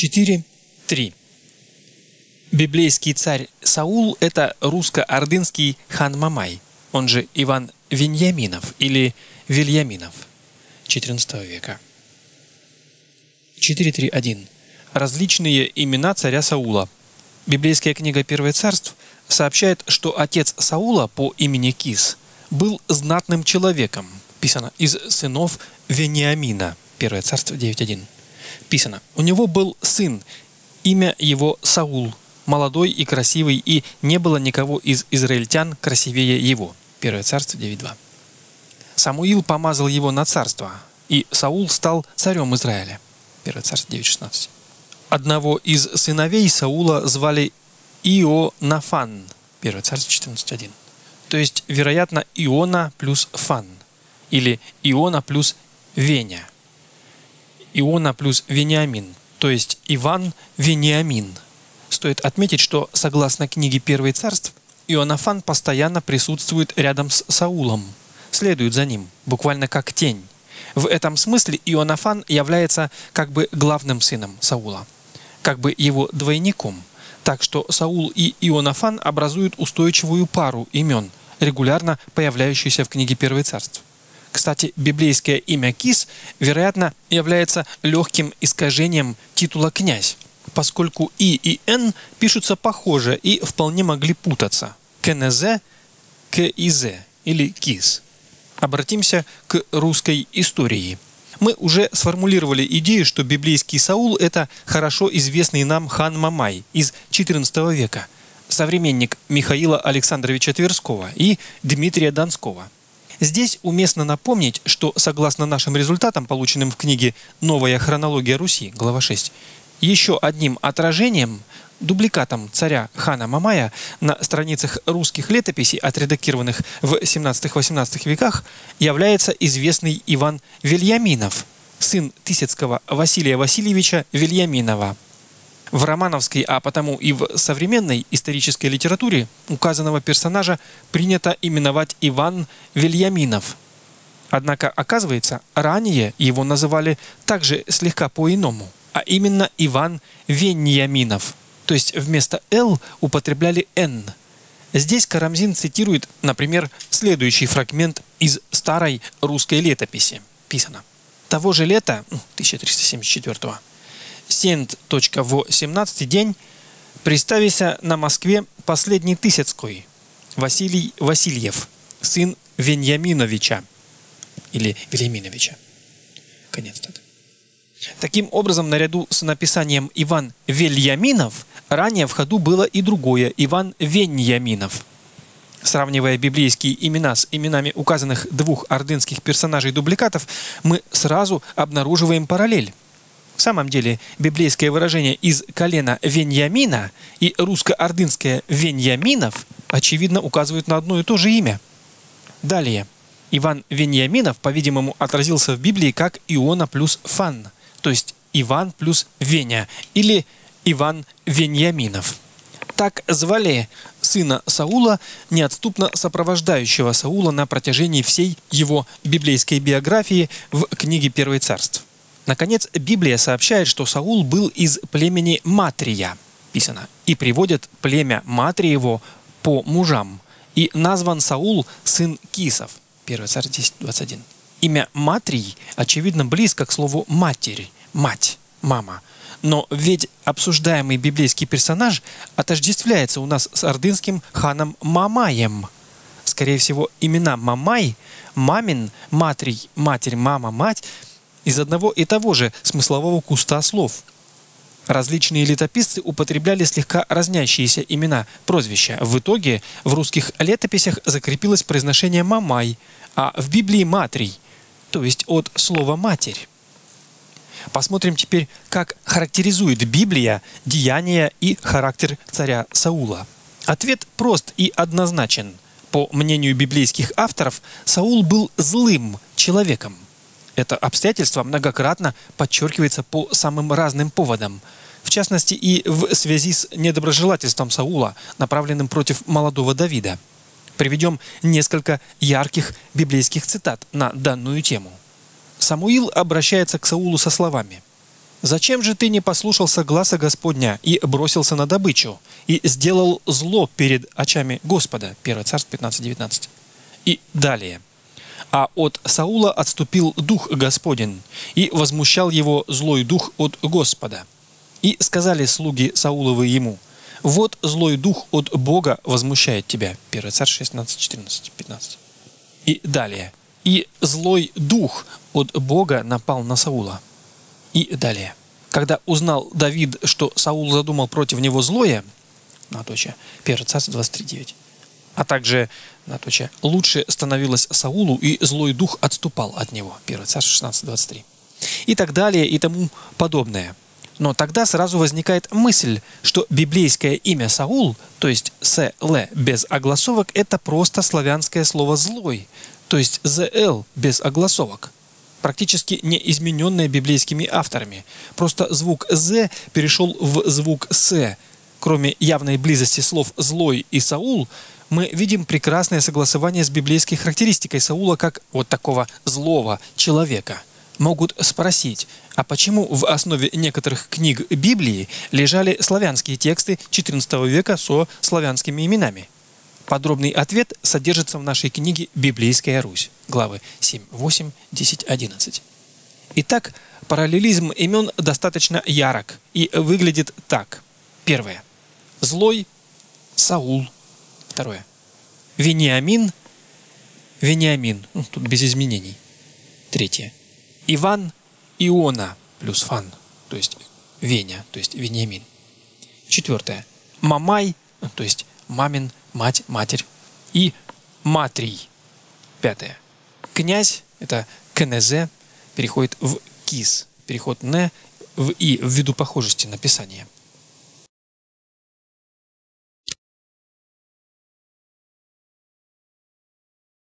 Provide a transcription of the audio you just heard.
4.3. Библейский царь Саул – это русско-ордынский хан Мамай, он же Иван Веньяминов или Вильяминов XIV века. 4.3.1. Различные имена царя Саула. Библейская книга «Первое царств» сообщает, что отец Саула по имени Кис был знатным человеком, писано из сынов Вениамина, 1 царство 9.1. Писано, у него был сын, имя его Саул, молодой и красивый, и не было никого из израильтян красивее его. 1 царство 9.2. Самуил помазал его на царство, и Саул стал царем Израиля. 1 царство 9.16. Одного из сыновей Саула звали Ионафан. 1 царство 14.1. То есть, вероятно, Иона плюс Фан. Или Иона плюс Веня. Иона плюс Вениамин. То есть Иван Вениамин. Стоит отметить, что, согласно книге Первый царств, Ионафан постоянно присутствует рядом с Саулом, следует за ним, буквально как тень. В этом смысле Ионафан является как бы главным сыном Саула, как бы его двойником. Так что Саул и Ионафан образуют устойчивую пару имен, регулярно появляющуюся в книге Первый царств. Кстати, библейское имя Кис, вероятно, является легким искажением титула «князь», поскольку И и Н пишутся похоже и вполне могли путаться. КНЗ, КИЗ или КИС. Обратимся к русской истории. Мы уже сформулировали идею, что библейский Саул – это хорошо известный нам хан Мамай из XIV века, современник Михаила Александровича Тверского и Дмитрия Донского – Здесь уместно напомнить, что согласно нашим результатам, полученным в книге «Новая хронология Руси», глава 6, еще одним отражением, дубликатом царя хана Мамая на страницах русских летописей, отредактированных в 17-18 веках, является известный Иван Вильяминов, сын Тысяцкого Василия Васильевича Вильяминова – в романовской, а потому и в современной исторической литературе указанного персонажа принято именовать Иван Вильяминов. Однако, оказывается, ранее его называли также слегка по-иному, а именно Иван Веньяминов, то есть вместо «Л» употребляли «Н». Здесь Карамзин цитирует, например, следующий фрагмент из старой русской летописи. Писано. Того же лета, 1374 года, сент во 17 день приставися на Москве последний Тысяцкой Василий Васильев, сын Веньяминовича или Вильяминовича. Конец цитаты. Таким образом, наряду с написанием Иван Вельяминов, ранее в ходу было и другое Иван Веньяминов. Сравнивая библейские имена с именами указанных двух ордынских персонажей-дубликатов, мы сразу обнаруживаем параллель. В самом деле, библейское выражение «из колена Веньямина» и русско-ордынское «Веньяминов» очевидно указывают на одно и то же имя. Далее. Иван Веньяминов, по-видимому, отразился в Библии как Иона плюс Фан, то есть Иван плюс Веня, или Иван Веньяминов. Так звали сына Саула, неотступно сопровождающего Саула на протяжении всей его библейской биографии в книге Первый царств. Наконец, Библия сообщает, что Саул был из племени Матрия, писано, и приводит племя Матриево по мужам. И назван Саул сын Кисов. 1 царь 10, 21. Имя Матрий, очевидно, близко к слову «матерь», «мать», «мама». Но ведь обсуждаемый библейский персонаж отождествляется у нас с ордынским ханом Мамаем. Скорее всего, имена Мамай, Мамин, Матрий, Матерь, Мама, Мать – из одного и того же смыслового куста слов. Различные летописцы употребляли слегка разнящиеся имена, прозвища. В итоге в русских летописях закрепилось произношение «мамай», а в Библии «матрий», то есть от слова «матерь». Посмотрим теперь, как характеризует Библия деяния и характер царя Саула. Ответ прост и однозначен. По мнению библейских авторов, Саул был злым человеком – это обстоятельство многократно подчеркивается по самым разным поводам. В частности, и в связи с недоброжелательством Саула, направленным против молодого Давида. Приведем несколько ярких библейских цитат на данную тему. Самуил обращается к Саулу со словами «Зачем же ты не послушался гласа Господня и бросился на добычу, и сделал зло перед очами Господа?» 1 Царств 15-19. И далее. «А от Саула отступил дух Господень, и возмущал его злой дух от Господа. И сказали слуги Сауловы ему, «Вот злой дух от Бога возмущает тебя». 1 Царь 16, 14, 15. И далее. «И злой дух от Бога напал на Саула». И далее. Когда узнал Давид, что Саул задумал против него злое, наточие, 1 Царств 23.9, а также, наточие, лучше становилось Саулу, и злой дух отступал от него, 1 Царств 16.23. И так далее, и тому подобное. Но тогда сразу возникает мысль, что библейское имя Саул, то есть С-Л без огласовок, это просто славянское слово «злой», то есть «ЗЛ» без огласовок практически не измененное библейскими авторами. Просто звук «з» перешел в звук «с». Кроме явной близости слов «злой» и «Саул», мы видим прекрасное согласование с библейской характеристикой Саула как вот такого злого человека. Могут спросить, а почему в основе некоторых книг Библии лежали славянские тексты XIV века со славянскими именами? Подробный ответ содержится в нашей книге «Библейская Русь», главы 7, 8, 10, 11. Итак, параллелизм имен достаточно ярок и выглядит так. Первое. Злой – Саул. Второе. Вениамин – Вениамин. Ну, тут без изменений. Третье. Иван – Иона плюс фан, то есть Веня, то есть Вениамин. Четвертое. Мамай, то есть мамин мать, матерь. И матрий. Пятое. Князь, это кнз, переходит в кис. Переход не в и ввиду похожести написания.